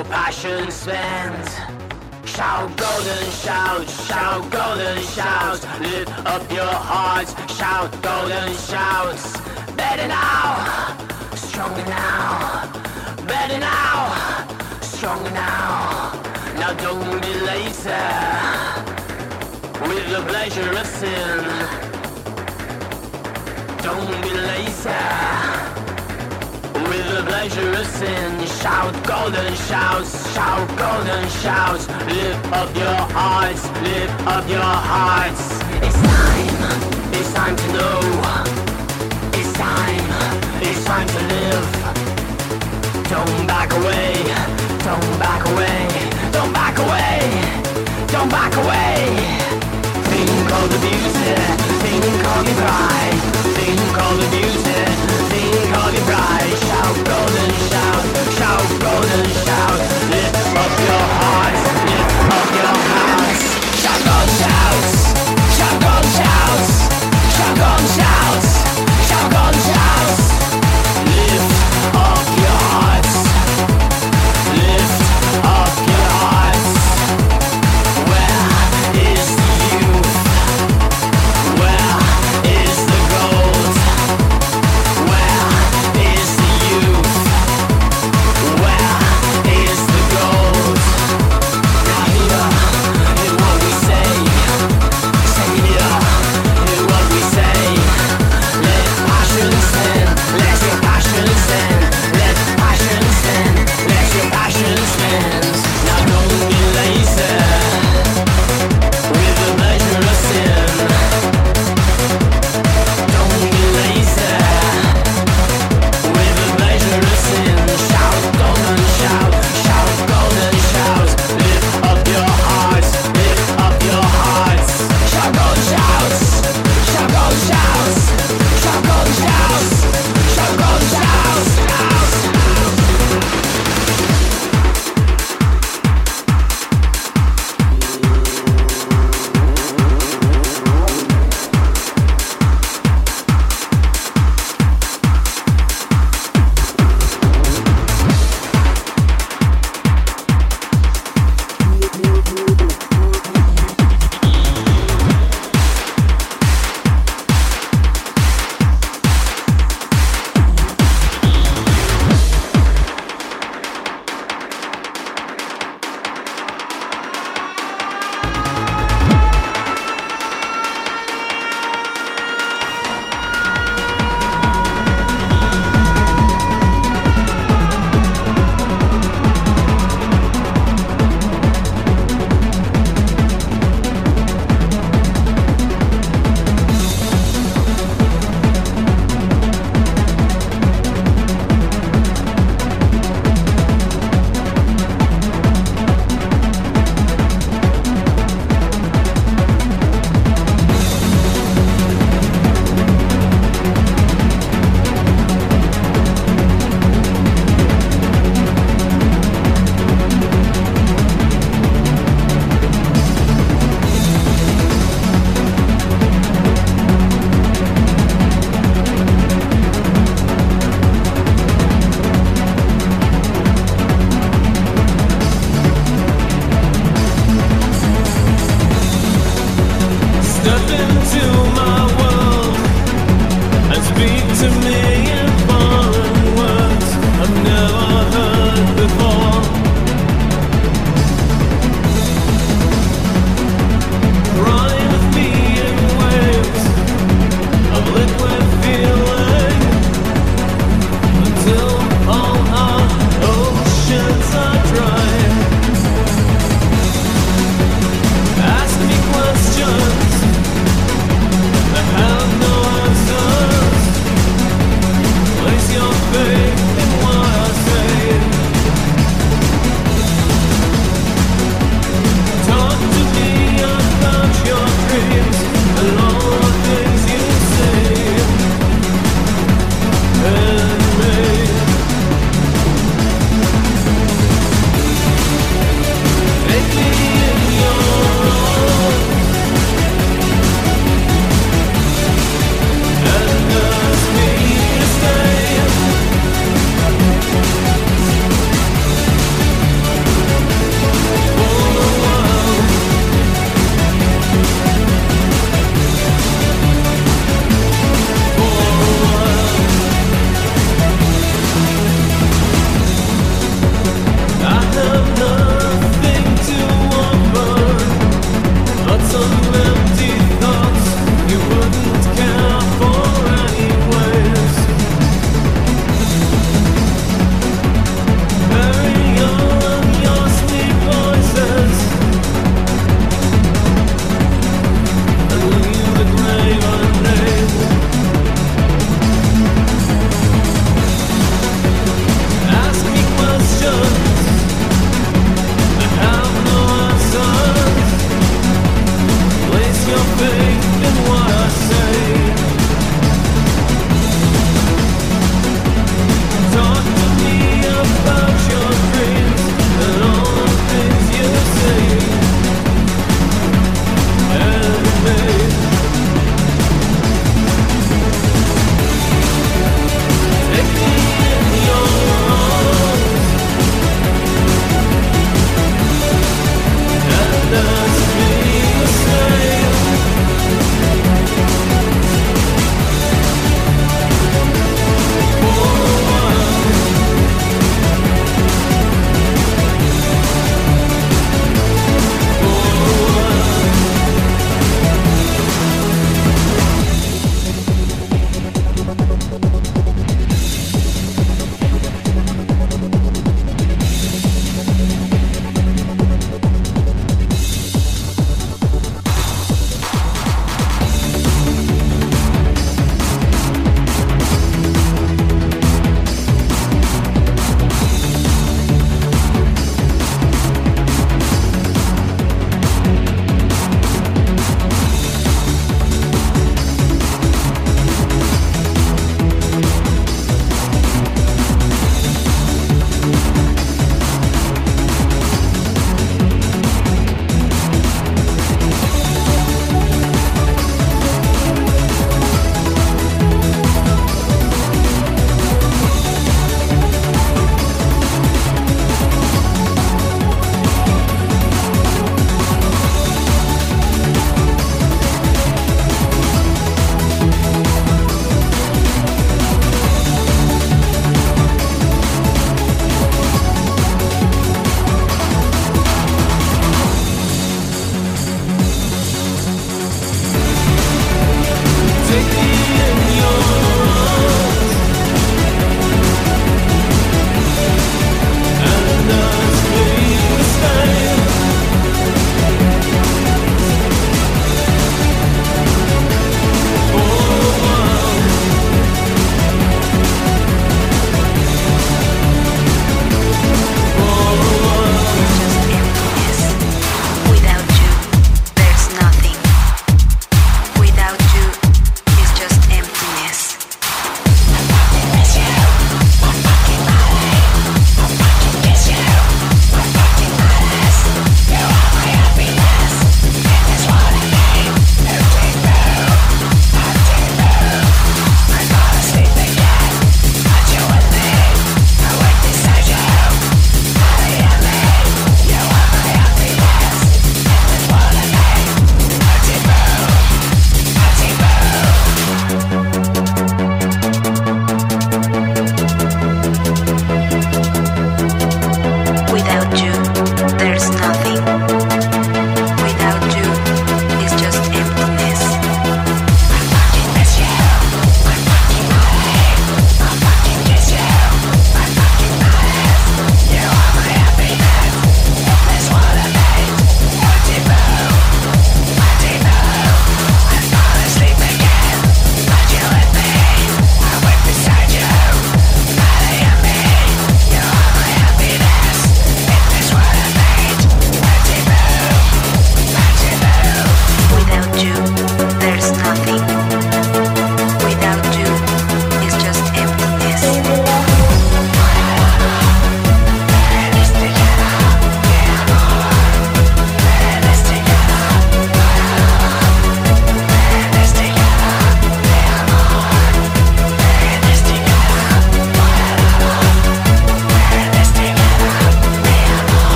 your passion spent. Shout golden shouts, shout golden shouts, lift up your hearts, shout golden shouts. Better now, stronger now, better now, stronger now. Now don't be lazy with the pleasure of sin. Don't be. With the pleasure, of sin. Shout golden shouts, shout golden shouts. Lift up your hearts, lift up your hearts. It's time, it's time to know. It's time, it's time to live. Don't back away, don't back away, don't back away, don't back away. Think of the beauty, think of the pride, think of the beauty, think Shout, shout, shout, shout Lift up your heart. lift up your heart.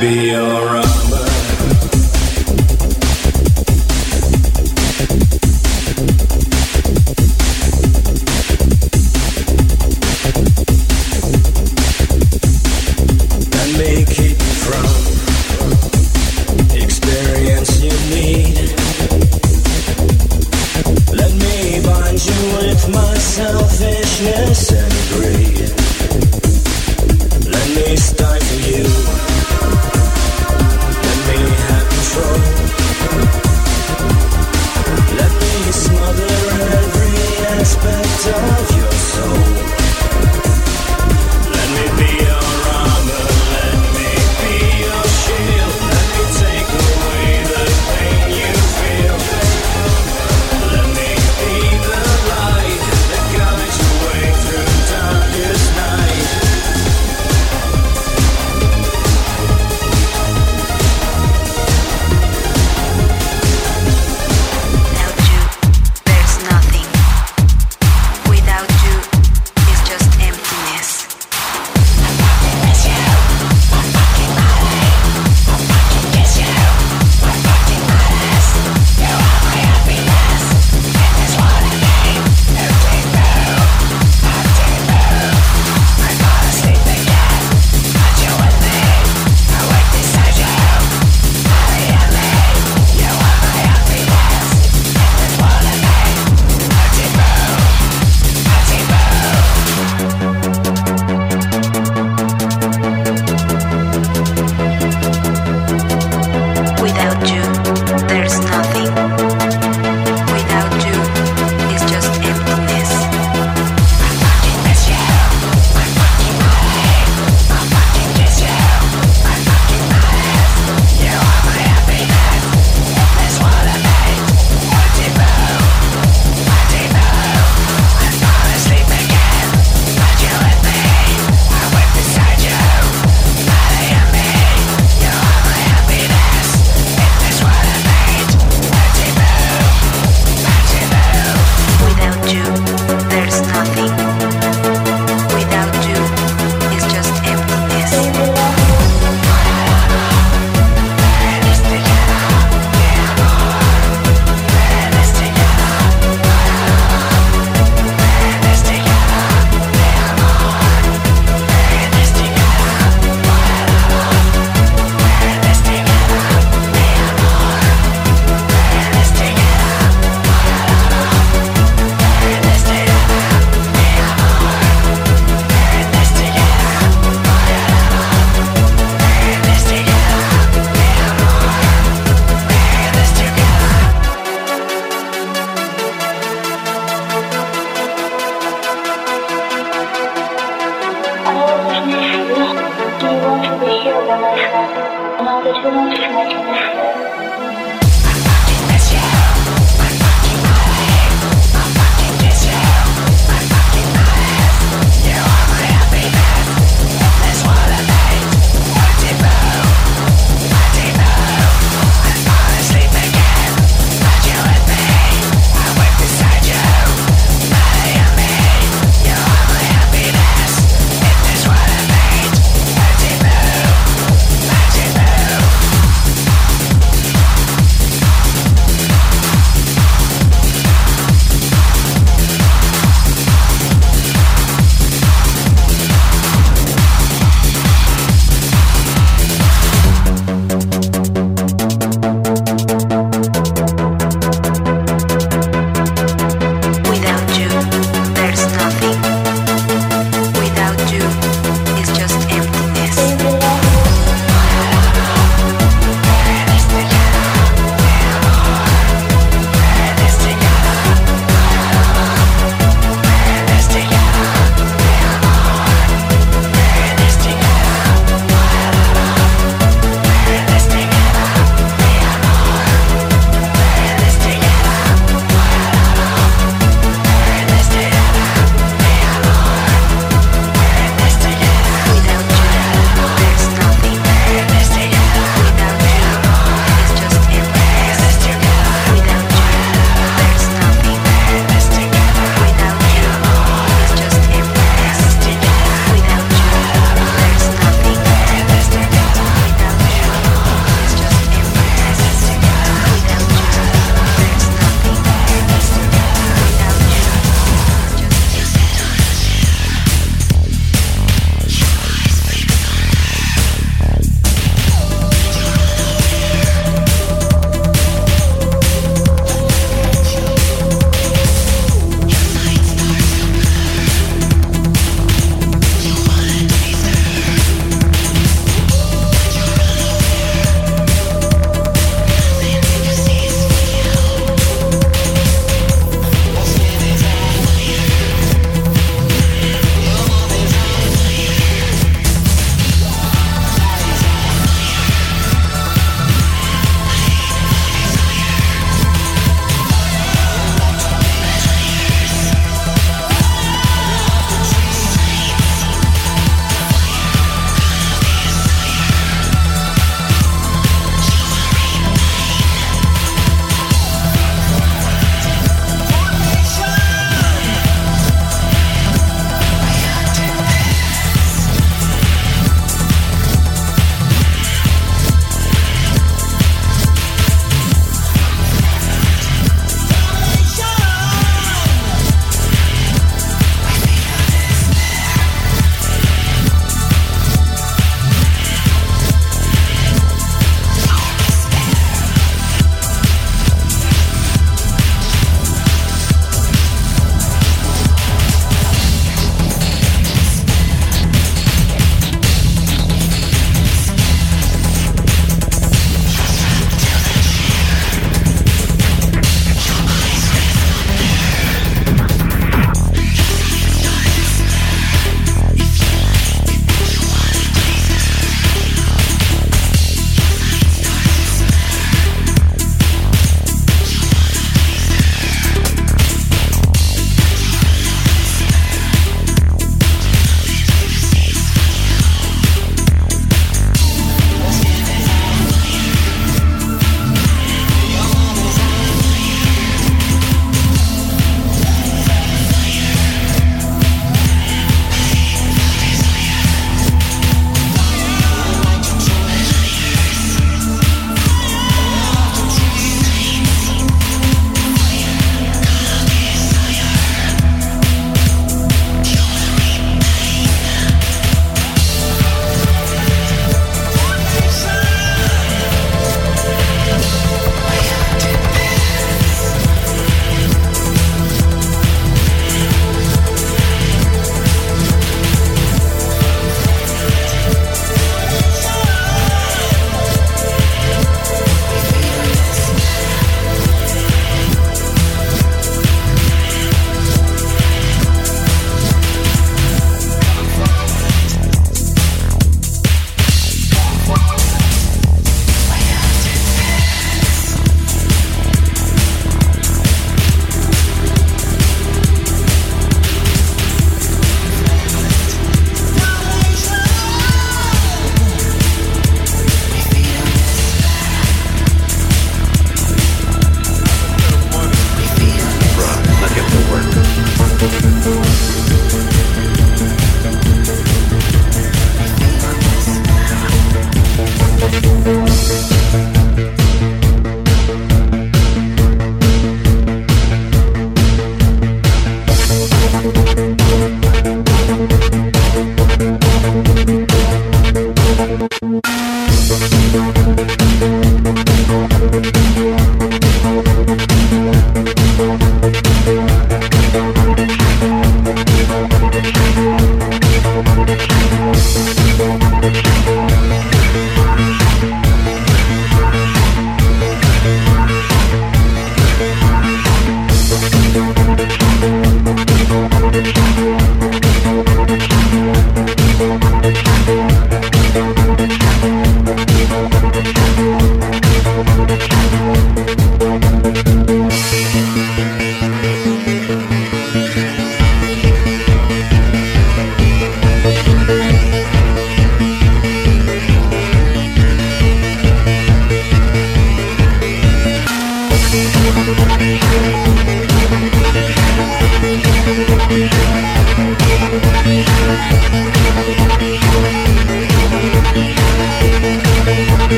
Through